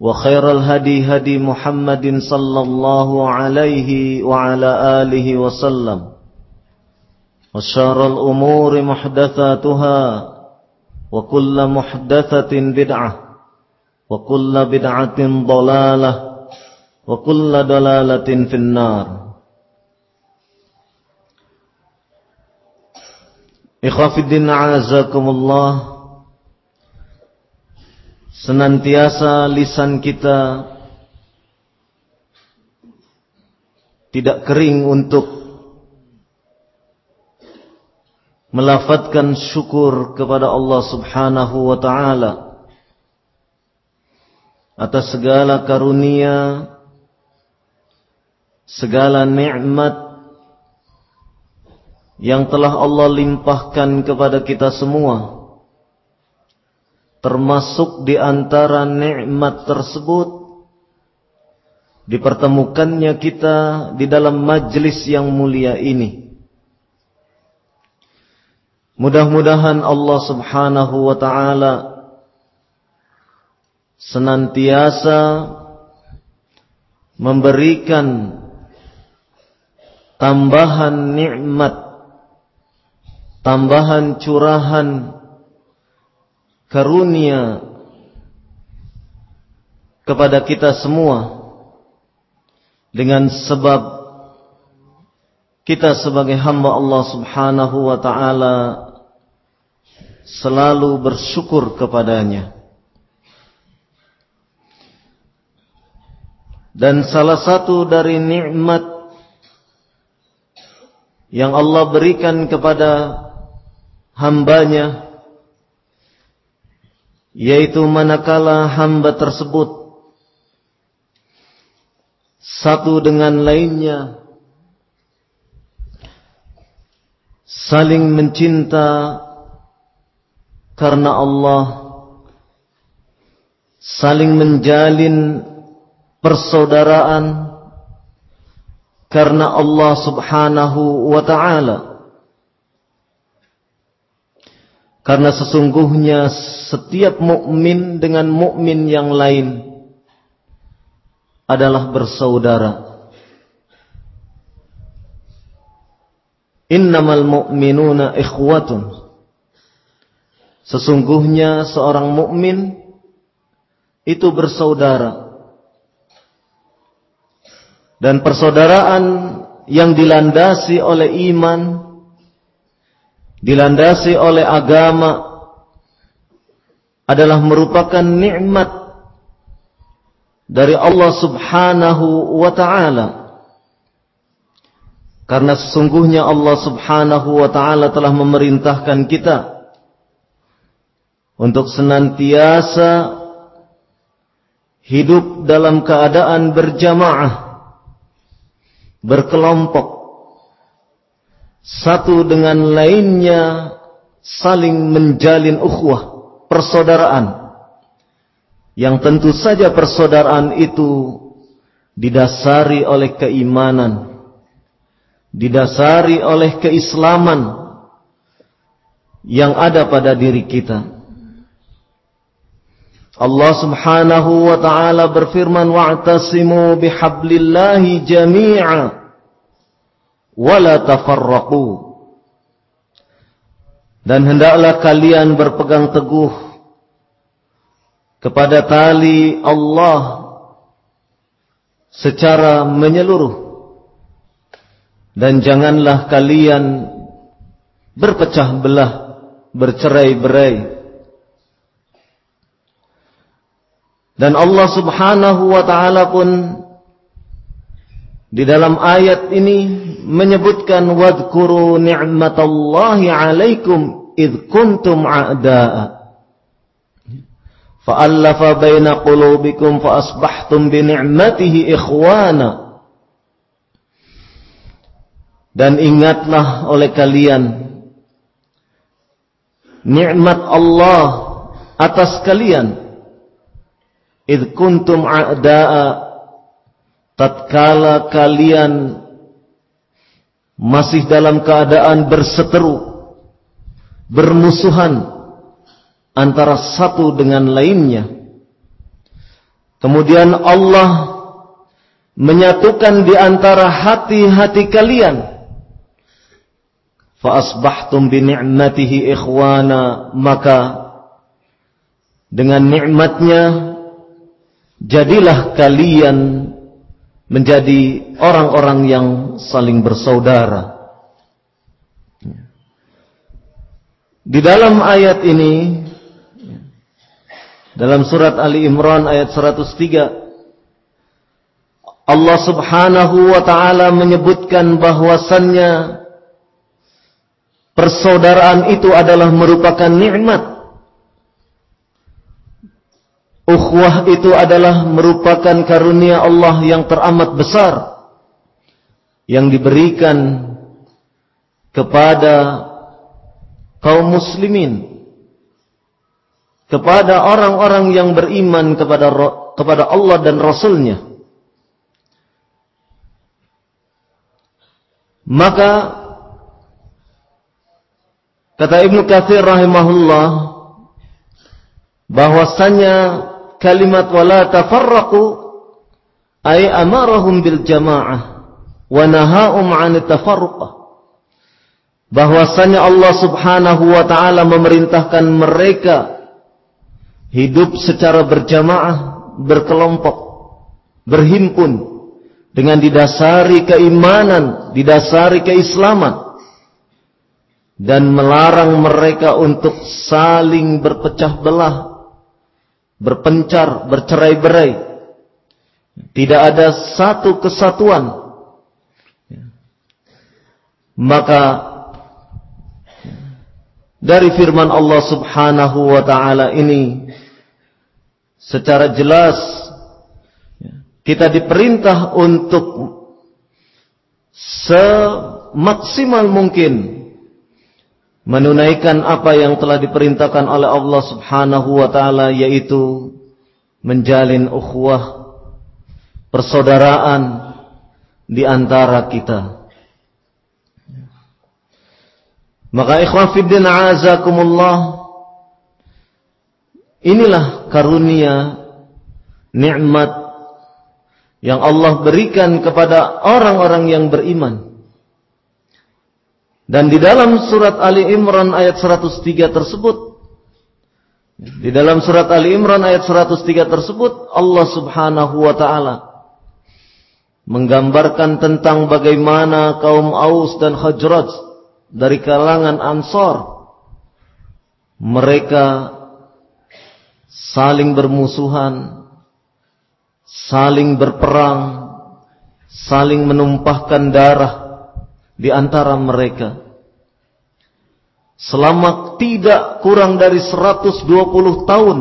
وخير الهدي هدي محمد صلى الله عليه وعلى آله وسلم وشار الأمور محدثاتها وكل محدثة بدعة وكل بدعة ضلالة وكل ضلالة في النار. إخوة الدين عزكم الله senantiasa lisan kita tidak kering untuk melafatkan syukur kepada Allah Subhanahu wa taala atas segala karunia segala nikmat yang telah Allah limpahkan kepada kita semua termasuk di antara nikmat tersebut dipertemukannya kita di dalam majlis yang mulia ini. Mudah-mudahan Allah Subhanahu wa taala senantiasa memberikan tambahan nikmat, tambahan curahan karunia kepada kita semua dengan sebab kita sebagai hamba Allah Subhanahu wa taala selalu bersyukur kepadanya. Dan salah satu dari nikmat yang Allah berikan kepada hambanya yaitu manakala hamba tersebut satu dengan lainnya saling mencinta karena Allah saling menjalin persaudaraan karena Allah Subhanahu wa taala Karena sesungguhnya setiap mukmin dengan mukmin yang lain adalah bersaudara. Innamal mu'minuna ikhwatun. Sesungguhnya seorang mukmin itu bersaudara. Dan persaudaraan yang dilandasi oleh iman dilandasi oleh agama adalah merupakan nikmat dari Allah Subhanahu wa taala. Karena sesungguhnya Allah Subhanahu wa taala telah memerintahkan kita untuk senantiasa hidup dalam keadaan berjamaah, berkelompok, satu dengan lainnya saling menjalin ukhuwah, persaudaraan. Yang tentu saja persaudaraan itu didasari oleh keimanan, didasari oleh keislaman yang ada pada diri kita. Allah Subhanahu wa taala berfirman wa'tasimu bihablillahi jami'a wa la tafarraqu. Dan hendaklah kalian berpegang teguh kepada tali Allah secara menyeluruh. Dan janganlah kalian berpecah belah bercerai-berai. Dan Allah Subhanahu wa taala pun di dalam ayat ini menyebutkan wadhkuru ni'matallahi 'alaikum id kuntum a'da'a. Fa'alafa baina qulubikum fa asbahtum bi ni'matihi ikhwana. Dan ingatlah oleh kalian nikmat Allah atas kalian. Id kuntum a'da'a tatkala kalian masih dalam keadaan berseteru bermusuhan antara satu dengan lainnya kemudian Allah menyatukan di antara hati-hati kalian fa asbahtum bi ni'matihi ikhwana maka dengan nikmatnya Jadilah kalian menjadi orang-orang yang saling bersaudara. Di dalam ayat ini dalam surat Ali Imran ayat 103 Allah Subhanahu wa taala menyebutkan bahwasannya persaudaraan itu adalah merupakan nikmat Ukhwah itu adalah merupakan karunia Allah yang teramat besar yang diberikan kepada kaum muslimin kepada orang-orang yang beriman kepada kepada Allah dan Rasulnya. Maka kata Ibnu Katsir rahimahullah bahwasanya kalimat wala tafarraqu ay amarahum bil jamaah wa nahahum 'an tafarruq. Bahwasanya Allah Subhanahu wa taala memerintahkan mereka hidup secara berjamaah, berkelompok, berhimpun dengan didasari keimanan, didasari keislaman dan melarang mereka untuk saling berpecah belah berpencar, bercerai-berai. Tidak ada satu kesatuan. Maka dari firman Allah Subhanahu wa taala ini secara jelas kita diperintah untuk semaksimal mungkin menunaikan apa yang telah diperintahkan oleh Allah Subhanahu wa taala yaitu menjalin ukhuwah persaudaraan di antara kita. Maka ikhwan fiddin azakumullah inilah karunia nikmat yang Allah berikan kepada orang-orang yang beriman. Dan di dalam surat Ali Imran ayat 103 tersebut di dalam surat Ali Imran ayat 103 tersebut Allah Subhanahu wa taala menggambarkan tentang bagaimana kaum Aus dan Khazraj dari kalangan Ansor mereka saling bermusuhan saling berperang, saling menumpahkan darah di antara mereka. Selama tidak kurang dari 120 tahun,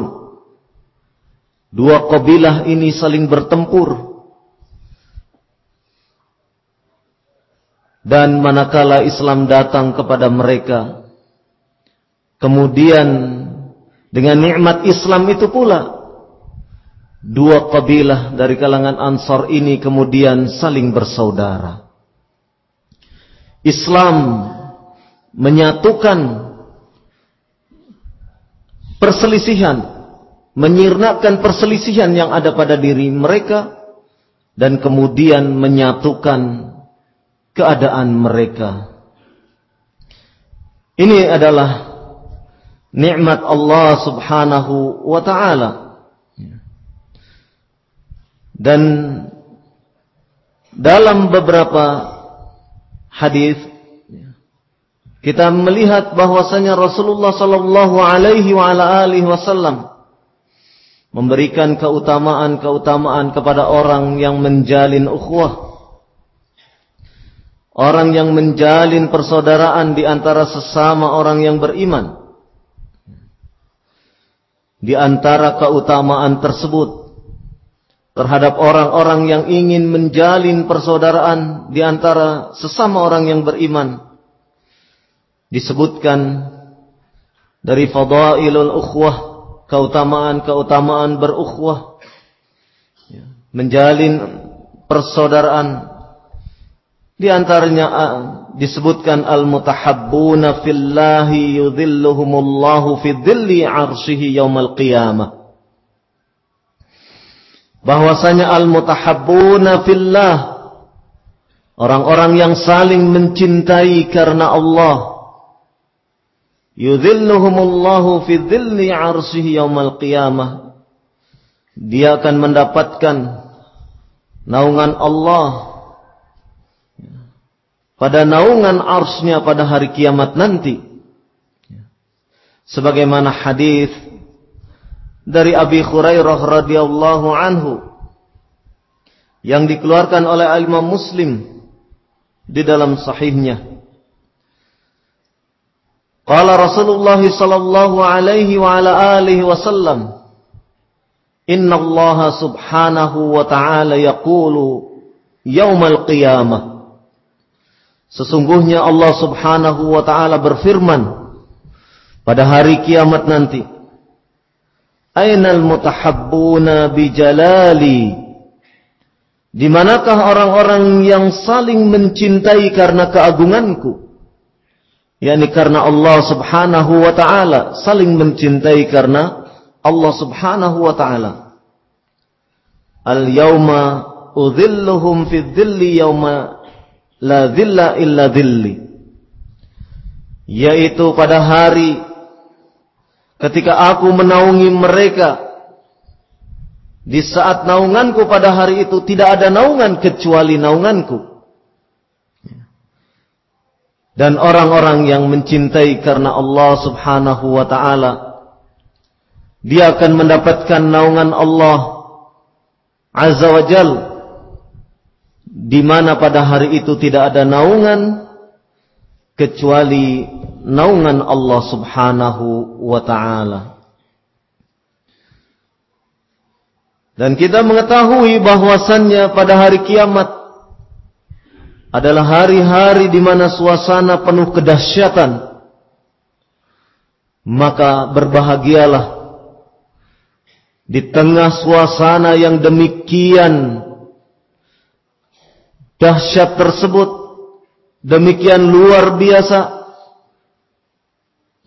dua kabilah ini saling bertempur. Dan manakala Islam datang kepada mereka, kemudian dengan nikmat Islam itu pula, dua kabilah dari kalangan Ansar ini kemudian saling bersaudara. Islam menyatukan perselisihan, menyirnakan perselisihan yang ada pada diri mereka dan kemudian menyatukan keadaan mereka. Ini adalah nikmat Allah Subhanahu wa taala. Dan dalam beberapa hadis kita melihat bahwasanya Rasulullah sallallahu alaihi wasallam memberikan keutamaan-keutamaan kepada orang yang menjalin ukhuwah. Orang yang menjalin persaudaraan di antara sesama orang yang beriman. Di antara keutamaan tersebut terhadap orang-orang yang ingin menjalin persaudaraan di antara sesama orang yang beriman. Disebutkan dari fadailul ukhwah, keutamaan-keutamaan berukhwah. Ya, menjalin persaudaraan di antaranya disebutkan al-mutahabbuna fillahi yudhilluhumullahu fi dhilli 'arsyihi yaumal qiyamah bahwasanya al-mutahabbuna fillah. Orang-orang yang saling mencintai karena Allah. Yudhilluhumullahu fi dhilli 'arsyihi yaumal qiyamah. Dia akan mendapatkan naungan Allah. Pada naungan arsnya pada hari kiamat nanti. Sebagaimana hadis dari Abi Hurairah radhiyallahu anhu yang dikeluarkan oleh Imam Muslim di dalam sahihnya. Qala Rasulullah sallallahu alaihi wa ala alihi wasallam Inna Allah subhanahu wa ta'ala yaqulu yaumal qiyamah Sesungguhnya Allah subhanahu wa ta'ala berfirman pada hari kiamat nanti Ainal mutahabbuna bijalali Di manakah orang-orang yang saling mencintai karena keagunganku? yakni karena Allah Subhanahu wa taala, saling mencintai karena Allah Subhanahu wa taala. Al-yauma udhilluhum fi dhilli yauma la dhilla illa dhilli. Yaitu pada hari ketika aku menaungi mereka di saat naunganku pada hari itu tidak ada naungan kecuali naunganku. Dan orang-orang yang mencintai karena Allah Subhanahu wa taala dia akan mendapatkan naungan Allah Azza wa Jal di mana pada hari itu tidak ada naungan kecuali naungan Allah Subhanahu wa taala. Dan kita mengetahui bahwasannya pada hari kiamat adalah hari-hari di mana suasana penuh kedahsyatan. Maka berbahagialah di tengah suasana yang demikian dahsyat tersebut, demikian luar biasa.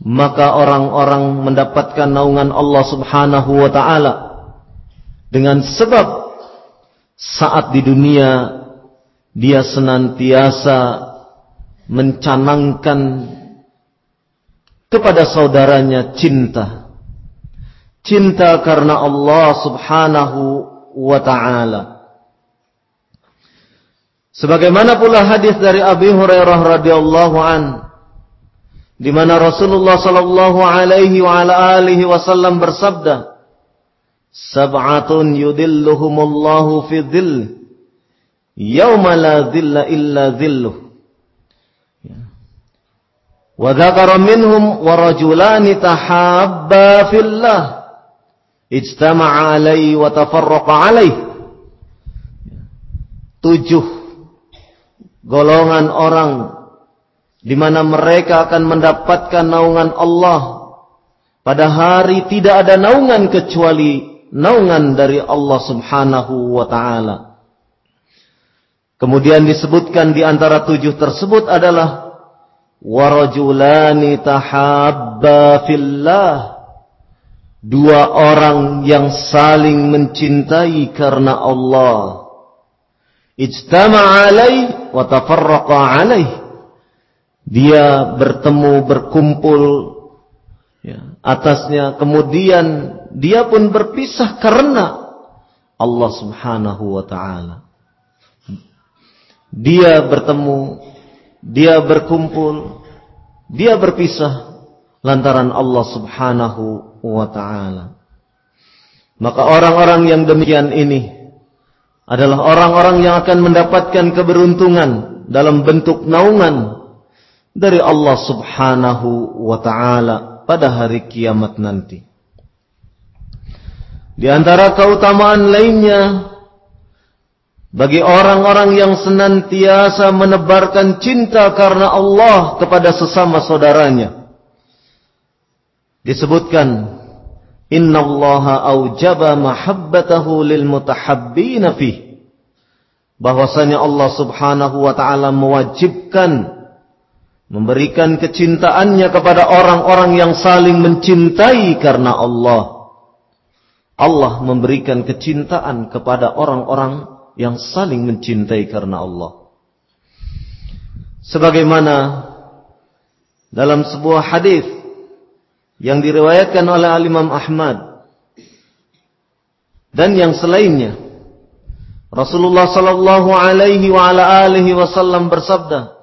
Maka orang-orang mendapatkan naungan Allah Subhanahu wa taala dengan sebab saat di dunia dia senantiasa mencanangkan kepada saudaranya cinta. Cinta karena Allah Subhanahu wa taala sebagaimana pula hadis dari Abi Hurairah radhiyallahu anhu di mana Rasulullah sallallahu alaihi wa ala alihi wasallam bersabda Sab'atun yudilluhumullahu fi dhill Yawma la dhilla illa dhilluh. Wa dhakara minhum wa rajulani tahabba fillah. Ijtama'a alaihi wa tafarraqa alaihi. Tujuh golongan orang di mana mereka akan mendapatkan naungan Allah. Pada hari tidak ada naungan kecuali naungan dari Allah Subhanahu wa taala. Kemudian disebutkan di antara tujuh tersebut adalah warajulani tahabba fillah. Dua orang yang saling mencintai karena Allah. Ijtama'a alai wa tafarraqa dia bertemu berkumpul ya, atasnya. Kemudian dia pun berpisah karena Allah Subhanahu wa taala. Dia bertemu, dia berkumpul, dia berpisah lantaran Allah Subhanahu wa taala. Maka orang-orang yang demikian ini adalah orang-orang yang akan mendapatkan keberuntungan dalam bentuk naungan dari Allah Subhanahu wa taala pada hari kiamat nanti. Di antara keutamaan lainnya bagi orang-orang yang senantiasa menebarkan cinta karena Allah kepada sesama saudaranya. Disebutkan Inna Allah aujaba mahabbatahu lil mutahabbina fih. Bahwasanya Allah subhanahu wa ta'ala mewajibkan memberikan kecintaannya kepada orang-orang yang saling mencintai karena Allah. Allah memberikan kecintaan kepada orang-orang yang saling mencintai karena Allah. Sebagaimana dalam sebuah hadis yang diriwayatkan oleh Al-Imam Ahmad dan yang selainnya Rasulullah sallallahu alaihi wa ala alihi wasallam bersabda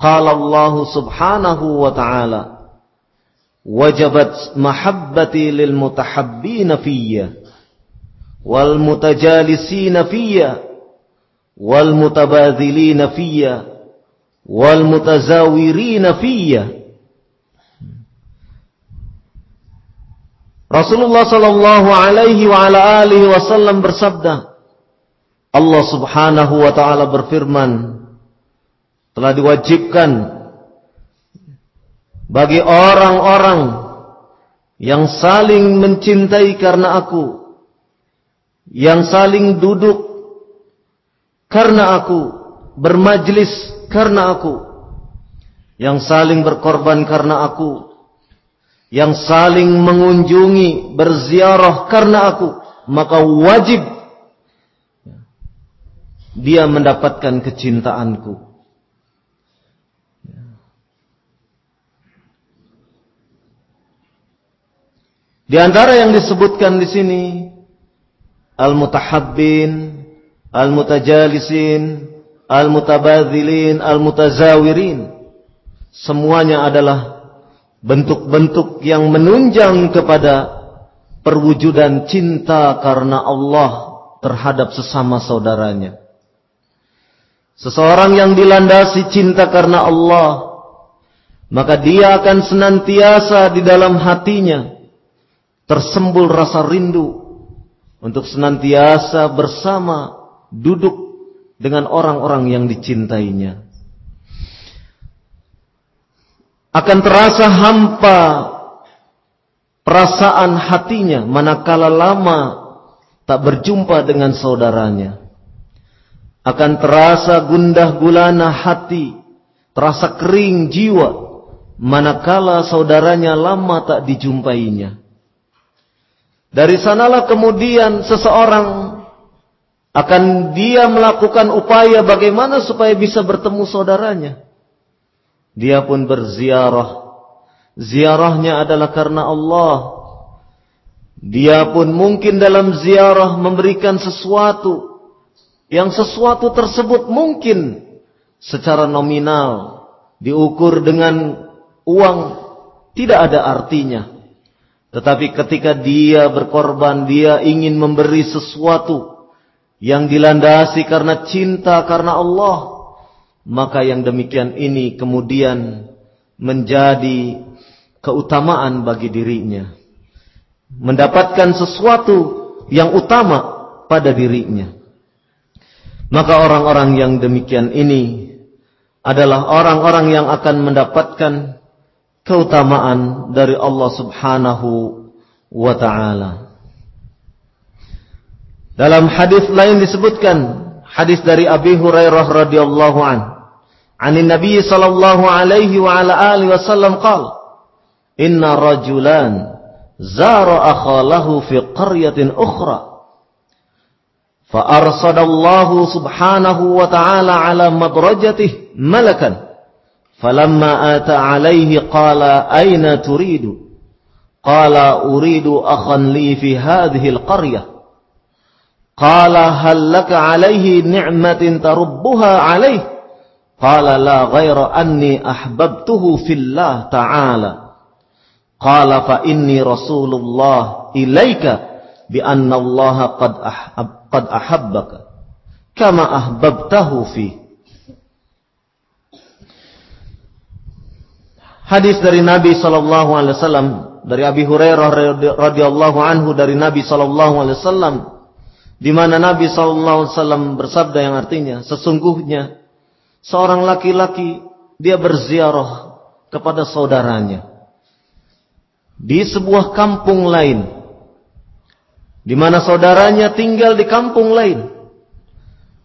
Qala Allah subhanahu wa ta'ala Wajabat mahabbati lil mutahabbina fiyya والمتجالسين فيا والمتبادلين فيا والمتزاورين فيا Rasulullah sallallahu alaihi wa ala alihi wasallam bersabda Allah Subhanahu wa taala berfirman telah diwajibkan bagi orang-orang yang saling mencintai karena aku yang saling duduk karena aku, bermajlis karena aku, yang saling berkorban karena aku, yang saling mengunjungi, berziarah karena aku, maka wajib dia mendapatkan kecintaanku. Di antara yang disebutkan di sini al-mutahabbin, al-mutajalisin, al-mutabadzilin, al-mutazawirin. Semuanya adalah bentuk-bentuk yang menunjang kepada perwujudan cinta karena Allah terhadap sesama saudaranya. Seseorang yang dilandasi cinta karena Allah, maka dia akan senantiasa di dalam hatinya tersembul rasa rindu untuk senantiasa bersama duduk dengan orang-orang yang dicintainya. Akan terasa hampa perasaan hatinya manakala lama tak berjumpa dengan saudaranya. Akan terasa gundah gulana hati, terasa kering jiwa manakala saudaranya lama tak dijumpainya. Dari sanalah kemudian seseorang akan dia melakukan upaya bagaimana supaya bisa bertemu saudaranya. Dia pun berziarah. Ziarahnya adalah karena Allah. Dia pun mungkin dalam ziarah memberikan sesuatu. Yang sesuatu tersebut mungkin secara nominal diukur dengan uang tidak ada artinya. Tetapi ketika dia berkorban, dia ingin memberi sesuatu yang dilandasi karena cinta karena Allah, maka yang demikian ini kemudian menjadi keutamaan bagi dirinya. Mendapatkan sesuatu yang utama pada dirinya. Maka orang-orang yang demikian ini adalah orang-orang yang akan mendapatkan keutamaan dari Allah Subhanahu wa taala. Dalam hadis lain disebutkan hadis dari Abi Hurairah radhiyallahu an. An Nabi sallallahu alaihi wa ala alihi wasallam qala Inna rajulan zara akhalahu fi qaryatin ukhra فأرصد الله سبحانه وتعالى على مدرجته ملكا فلما آتى عليه قال أين تريد قال أريد أخا لي في هذه القرية قال هل لك عليه نعمة تربها عليه Qala la ghaira anni ahbabtuhu fillah ta'ala. Qala fa inni Rasulullah ilaika bi anna Allah qad ahab qad ahabbaka kama ahbabtahu fi. Hadis dari Nabi sallallahu alaihi wasallam dari Abi Hurairah radhiyallahu anhu dari Nabi sallallahu alaihi wasallam di mana Nabi sallallahu alaihi wasallam bersabda yang artinya sesungguhnya seorang laki-laki dia berziarah kepada saudaranya. Di sebuah kampung lain. Di mana saudaranya tinggal di kampung lain.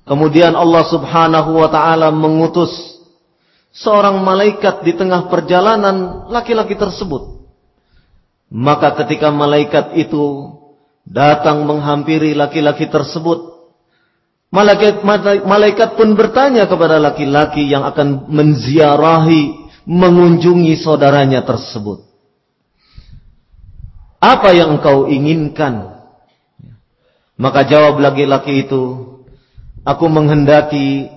Kemudian Allah Subhanahu wa taala mengutus seorang malaikat di tengah perjalanan laki-laki tersebut. Maka ketika malaikat itu datang menghampiri laki-laki tersebut, malaikat, malaikat pun bertanya kepada laki-laki yang akan menziarahi, mengunjungi saudaranya tersebut. Apa yang engkau inginkan? Maka jawab laki-laki itu, aku menghendaki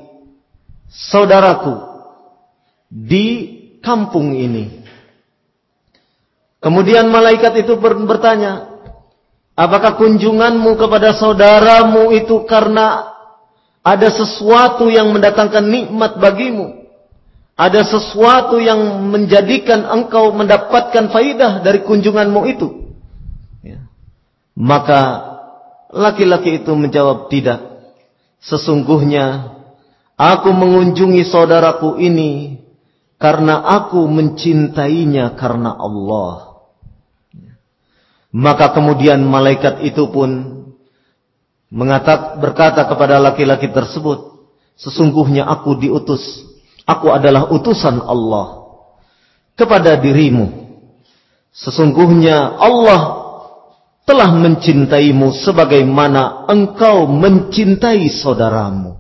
saudaraku di kampung ini. Kemudian malaikat itu bertanya, apakah kunjunganmu kepada saudaramu itu karena ada sesuatu yang mendatangkan nikmat bagimu? Ada sesuatu yang menjadikan engkau mendapatkan faidah dari kunjunganmu itu? Ya. Maka laki-laki itu menjawab tidak. Sesungguhnya aku mengunjungi saudaraku ini karena aku mencintainya karena Allah. Maka kemudian malaikat itu pun mengatak, berkata kepada laki-laki tersebut, sesungguhnya aku diutus, aku adalah utusan Allah kepada dirimu. Sesungguhnya Allah telah mencintaimu sebagaimana engkau mencintai saudaramu.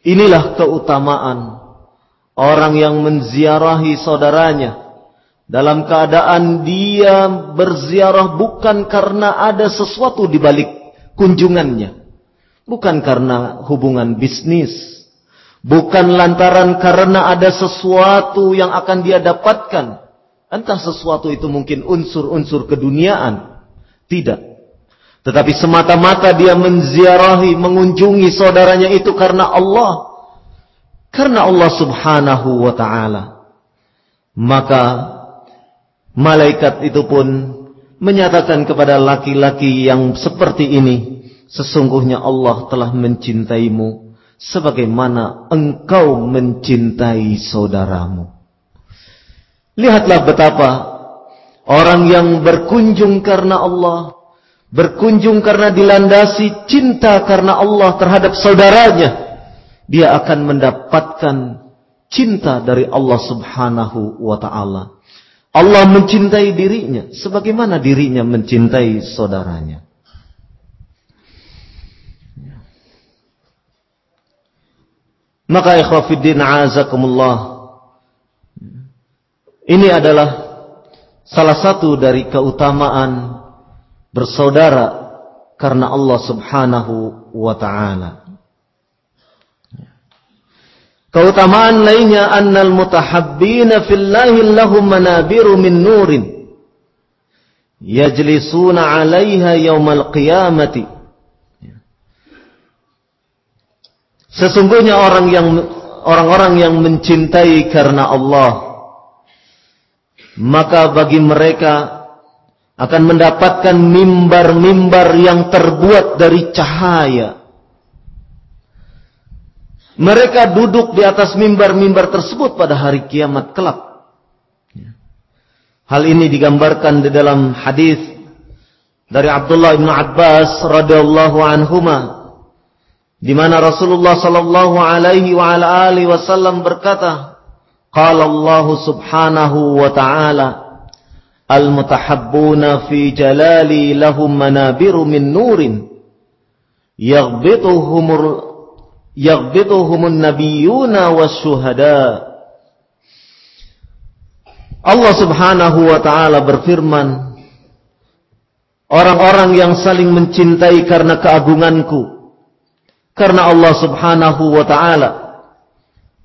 Inilah keutamaan Orang yang menziarahi saudaranya dalam keadaan dia berziarah bukan karena ada sesuatu di balik kunjungannya. Bukan karena hubungan bisnis. Bukan lantaran karena ada sesuatu yang akan dia dapatkan. Entah sesuatu itu mungkin unsur-unsur keduniaan. Tidak. Tetapi semata-mata dia menziarahi, mengunjungi saudaranya itu karena Allah karena Allah subhanahu wa ta'ala. Maka malaikat itu pun menyatakan kepada laki-laki yang seperti ini. Sesungguhnya Allah telah mencintaimu sebagaimana engkau mencintai saudaramu. Lihatlah betapa orang yang berkunjung karena Allah, berkunjung karena dilandasi cinta karena Allah terhadap saudaranya dia akan mendapatkan cinta dari Allah Subhanahu wa taala. Allah mencintai dirinya sebagaimana dirinya mencintai saudaranya. Maka ikhwafiddin azakumullah ini adalah salah satu dari keutamaan bersaudara karena Allah Subhanahu wa taala. Keutamaan lainnya annal mutahabbina fillahi lahum manabiru min nurin yajlisuna 'alaiha yaumal qiyamati Sesungguhnya orang yang orang-orang yang mencintai karena Allah maka bagi mereka akan mendapatkan mimbar-mimbar yang terbuat dari cahaya. Mereka duduk di atas mimbar-mimbar tersebut pada hari kiamat kelak. Hal ini digambarkan di dalam hadis dari Abdullah bin Abbas radhiyallahu anhuma di mana Rasulullah sallallahu alaihi wa ala alihi wasallam berkata, qala Allah subhanahu wa ta'ala al-mutahabbuna fi jalali lahum manabiru min nurin yaghbituhumur yaghbituhumun nabiyyuna wasyuhada Allah Subhanahu wa taala berfirman Orang-orang yang saling mencintai karena keagunganku karena Allah subhanahu wa ta'ala.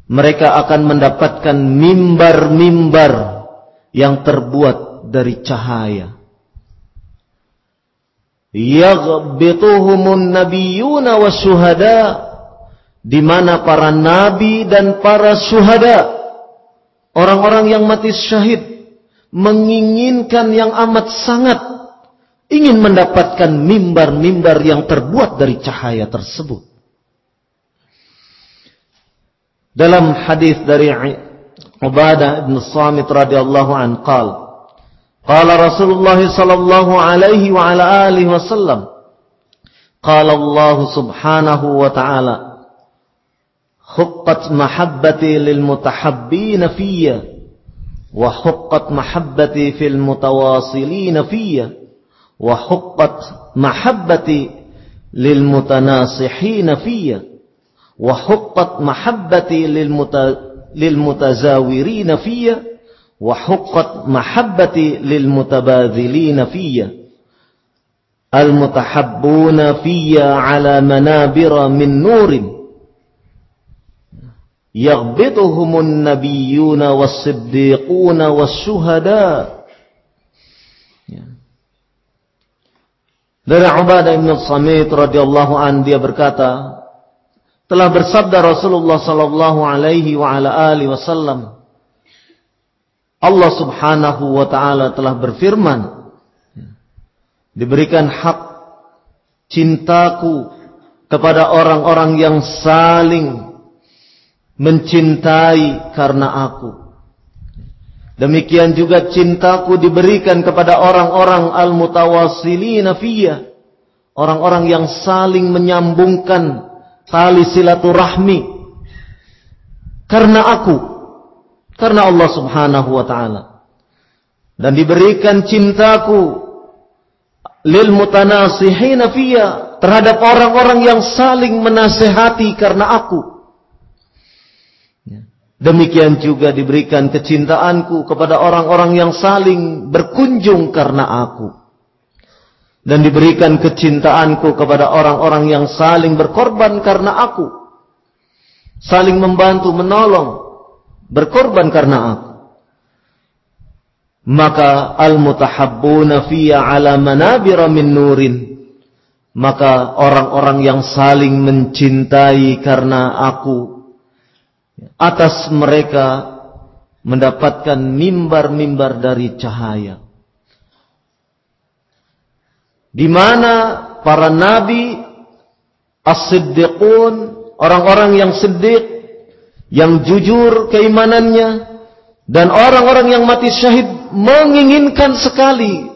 Mereka akan mendapatkan mimbar-mimbar yang terbuat dari cahaya. Yaghbituhumun nabiyuna wa syuhada. Di mana para nabi dan para syuhada. Orang-orang yang mati syahid. Menginginkan yang amat sangat. Ingin mendapatkan mimbar-mimbar yang terbuat dari cahaya tersebut. Dalam hadis dari Ubadah bin Samit radhiyallahu an qal Qala Rasulullah sallallahu alaihi wa ala alihi wasallam Qala Allah subhanahu wa ta'ala حقت محبتي للمتحبين فيا وحقت محبتي في المتواصلين فيا وحقت محبتي للمتناصحين فيا وحقت محبتي للمت... للمتزاورين فيا وحقت محبتي للمتباذلين فيا. المتحبون فيا على منابر من نور yaghbituhumun nabiyyuna was-siddiquna was-syuhada ya. dari Ubadah bin Samit radhiyallahu an dia berkata telah bersabda Rasulullah sallallahu alaihi wa ala alihi wasallam Allah Subhanahu wa taala telah berfirman diberikan hak cintaku kepada orang-orang yang saling mencintai karena aku. Demikian juga cintaku diberikan kepada orang-orang al-mutawassilina fiyya. Orang-orang yang saling menyambungkan tali silaturahmi. Karena aku. Karena Allah Subhanahu wa taala. Dan diberikan cintaku lil mutanasihina fiyya terhadap orang-orang yang saling menasehati karena aku. Demikian juga diberikan kecintaanku kepada orang-orang yang saling berkunjung karena aku. Dan diberikan kecintaanku kepada orang-orang yang saling berkorban karena aku. Saling membantu menolong berkorban karena aku. Maka al-mutahabbuna fiyya ala manabira min nurin. Maka orang-orang yang saling mencintai karena aku atas mereka mendapatkan mimbar-mimbar dari cahaya di mana para nabi as-siddiqun, orang-orang yang siddiq, yang jujur keimanannya dan orang-orang yang mati syahid menginginkan sekali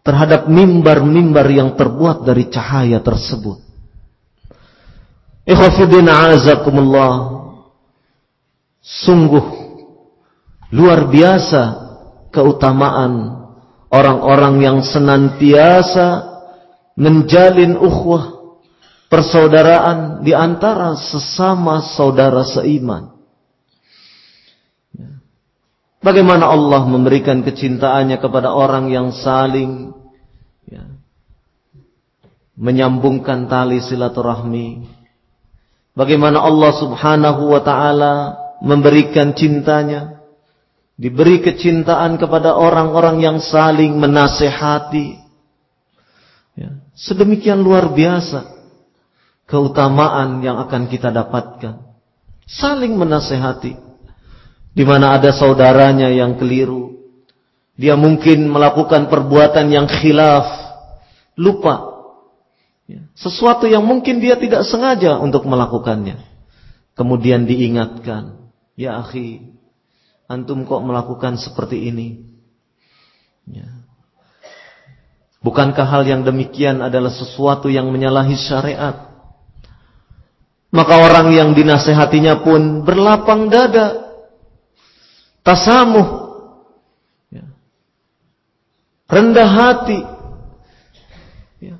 terhadap mimbar-mimbar yang terbuat dari cahaya tersebut. Ikhwafidin azakumullah. Sungguh luar biasa keutamaan orang-orang yang senantiasa menjalin ukhuwah persaudaraan di antara sesama saudara seiman. Bagaimana Allah memberikan kecintaannya kepada orang yang saling ya, menyambungkan tali silaturahmi. Bagaimana Allah subhanahu wa ta'ala memberikan cintanya diberi kecintaan kepada orang-orang yang saling menasehati. Ya, sedemikian luar biasa keutamaan yang akan kita dapatkan. Saling menasehati. Di mana ada saudaranya yang keliru. Dia mungkin melakukan perbuatan yang khilaf. Lupa. Ya, sesuatu yang mungkin dia tidak sengaja untuk melakukannya. Kemudian diingatkan. Ya akhi, Antum kok melakukan seperti ini? Ya. Bukankah hal yang demikian adalah sesuatu yang menyalahi syariat? Maka orang yang dinasehatinya pun berlapang dada. Tasamuh. Ya. Rendah hati. Ya.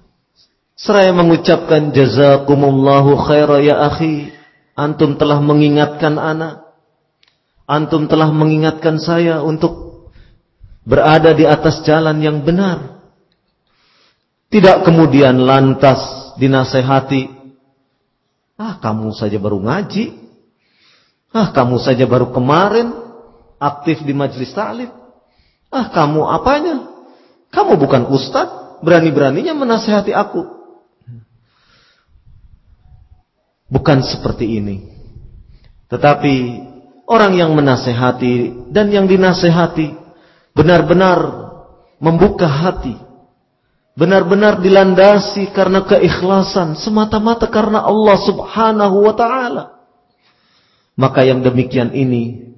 Seraya mengucapkan jazakumullahu khaira ya akhi. Antum telah mengingatkan anak. Antum telah mengingatkan saya untuk berada di atas jalan yang benar. Tidak kemudian lantas dinasehati. Ah, kamu saja baru ngaji. Ah, kamu saja baru kemarin aktif di majelis ta'lim. Ah, kamu apanya? Kamu bukan ustadz, berani-beraninya menasehati aku. Bukan seperti ini. Tetapi Orang yang menasehati dan yang dinasehati benar-benar membuka hati. Benar-benar dilandasi karena keikhlasan semata-mata karena Allah Subhanahu wa taala. Maka yang demikian ini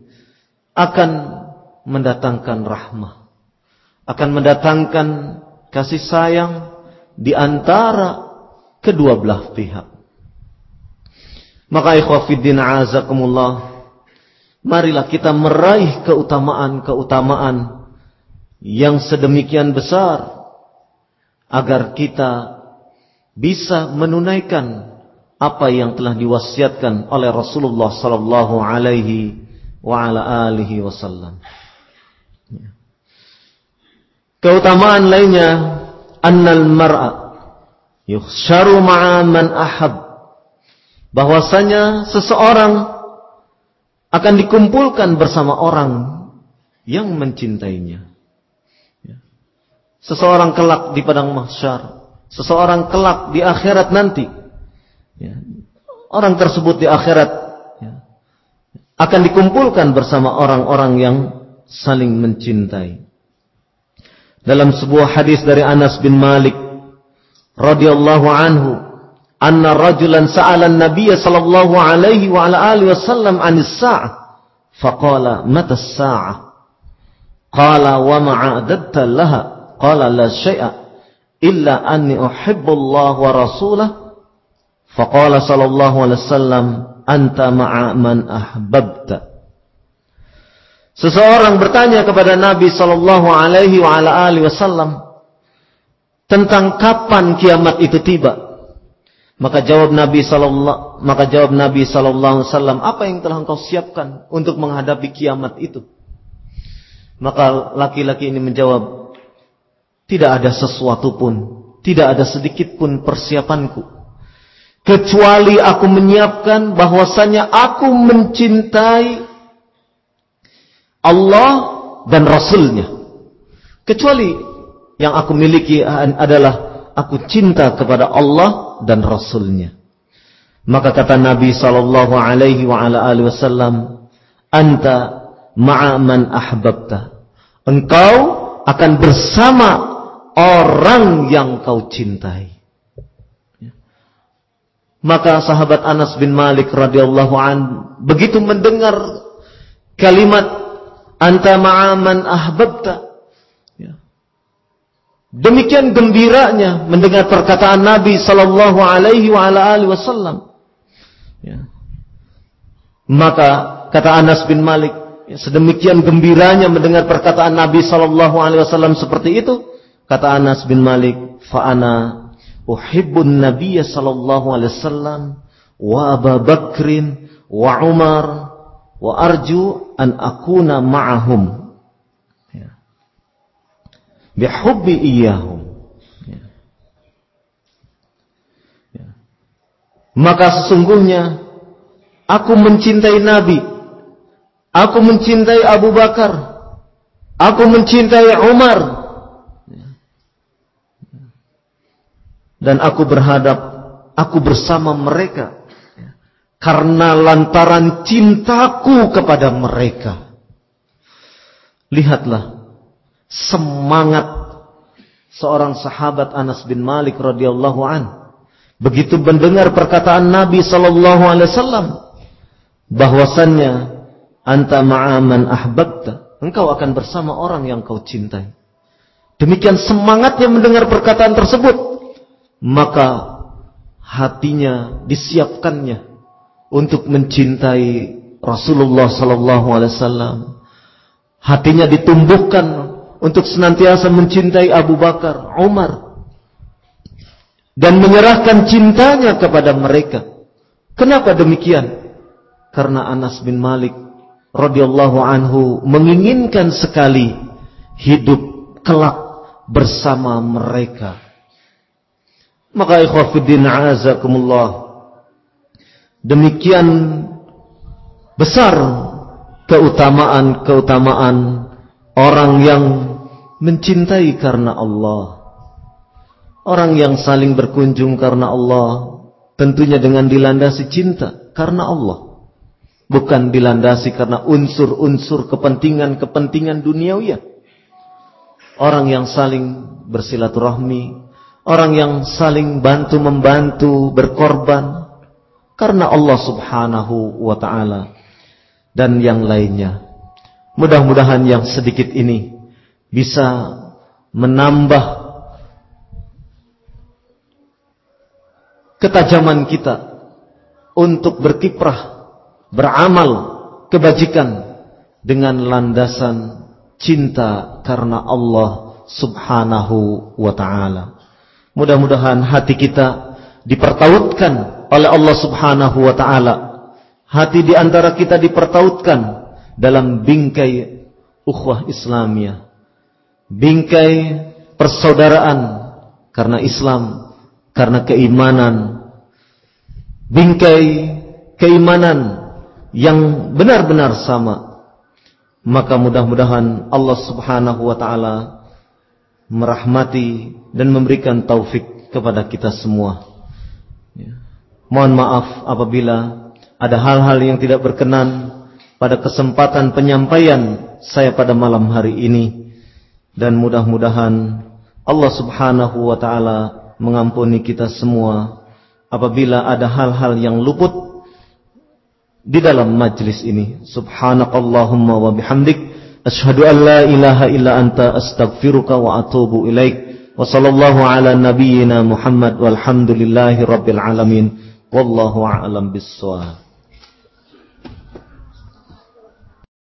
akan mendatangkan rahmah. Akan mendatangkan kasih sayang di antara kedua belah pihak. Maka ikhwafiddin azakumullah Marilah kita meraih keutamaan-keutamaan yang sedemikian besar agar kita bisa menunaikan apa yang telah diwasiatkan oleh Rasulullah sallallahu alaihi wa ala alihi wasallam. Keutamaan lainnya annal mar'a yukhsharu ma'a man ahab bahwasanya seseorang akan dikumpulkan bersama orang yang mencintainya. Ya. Seseorang kelak di padang mahsyar, seseorang kelak di akhirat nanti. Ya. Orang tersebut di akhirat ya, akan dikumpulkan bersama orang-orang yang saling mencintai. Dalam sebuah hadis dari Anas bin Malik radhiyallahu anhu anna rajulan sa'ala an-nabiy sallallahu alaihi wa ala alihi wasallam 'anis sa'ah. Faqala mata as-sa'ah qala wa ma 'adadta laha? Qala la syai'a illa anni uhibbu Allah wa rasulahu faqala sallallahu alaihi wasallam anta ma'a man ahbabta. Seseorang bertanya kepada Nabi sallallahu alaihi wasallam tentang kapan kiamat itu tiba. Maka jawab Nabi sallallahu maka jawab Nabi sallallahu alaihi wasallam, "Apa yang telah engkau siapkan untuk menghadapi kiamat itu?" Maka laki-laki ini menjawab, "Tidak ada sesuatu pun, tidak ada sedikit pun persiapanku kecuali aku menyiapkan bahwasanya aku mencintai Allah dan Rasulnya. Kecuali yang aku miliki adalah aku cinta kepada Allah dan Rasulnya. Maka kata Nabi sallallahu alaihi wasallam, "Anta ma'a man ahbabta." Engkau akan bersama orang yang kau cintai. Maka sahabat Anas bin Malik radhiyallahu an begitu mendengar kalimat anta ma'a man ahbabta Demikian gembiranya mendengar perkataan Nabi sallallahu alaihi wasallam. Ya. Maka kata Anas bin Malik, ya, sedemikian gembiranya mendengar perkataan Nabi sallallahu alaihi wasallam seperti itu, kata Anas bin Malik, fa ana uhibbun Nabiy sallallahu alaihi wasallam wa Abu Bakrin wa Umar wa arju an akuna ma'ahum bihubbi iyahum. Ya. Ya. Maka sesungguhnya aku mencintai Nabi, aku mencintai Abu Bakar, Aku mencintai Umar. Dan aku berhadap, aku bersama mereka. Karena lantaran cintaku kepada mereka. Lihatlah semangat seorang sahabat Anas bin Malik radhiyallahu an. Begitu mendengar perkataan Nabi sallallahu alaihi wasallam bahwasannya anta ma'aman ahbabta, engkau akan bersama orang yang kau cintai. Demikian semangatnya mendengar perkataan tersebut, maka hatinya disiapkannya untuk mencintai Rasulullah sallallahu alaihi wasallam. Hatinya ditumbuhkan untuk senantiasa mencintai Abu Bakar, Umar dan menyerahkan cintanya kepada mereka. Kenapa demikian? Karena Anas bin Malik radhiyallahu anhu menginginkan sekali hidup kelak bersama mereka. Maka ikhwatiddin azakumullah Demikian besar keutamaan-keutamaan orang yang mencintai karena Allah. Orang yang saling berkunjung karena Allah tentunya dengan dilandasi cinta karena Allah. Bukan dilandasi karena unsur-unsur kepentingan-kepentingan duniawi. Orang yang saling bersilaturahmi, orang yang saling bantu-membantu, berkorban, karena Allah Subhanahu wa taala dan yang lainnya. Mudah-mudahan yang sedikit ini bisa menambah ketajaman kita untuk berkiprah, beramal kebajikan dengan landasan cinta karena Allah Subhanahu wa taala. Mudah-mudahan hati kita dipertautkan oleh Allah Subhanahu wa taala. Hati di antara kita dipertautkan dalam bingkai ukhuwah Islamiyah. Bingkai persaudaraan karena Islam, karena keimanan. Bingkai keimanan yang benar-benar sama. Maka mudah-mudahan Allah Subhanahu wa taala merahmati dan memberikan taufik kepada kita semua. Ya. Mohon maaf apabila ada hal-hal yang tidak berkenan pada kesempatan penyampaian saya pada malam hari ini dan mudah-mudahan Allah Subhanahu wa taala mengampuni kita semua apabila ada hal-hal yang luput di dalam majlis ini. Subhanakallahumma wa bihamdik. Asyhadu an la ilaha illa anta astaghfiruka wa atubu ilaik. Wa sallallahu ala nabiyyina Muhammad walhamdulillahi rabbil alamin. Wallahu a'lam bissawab.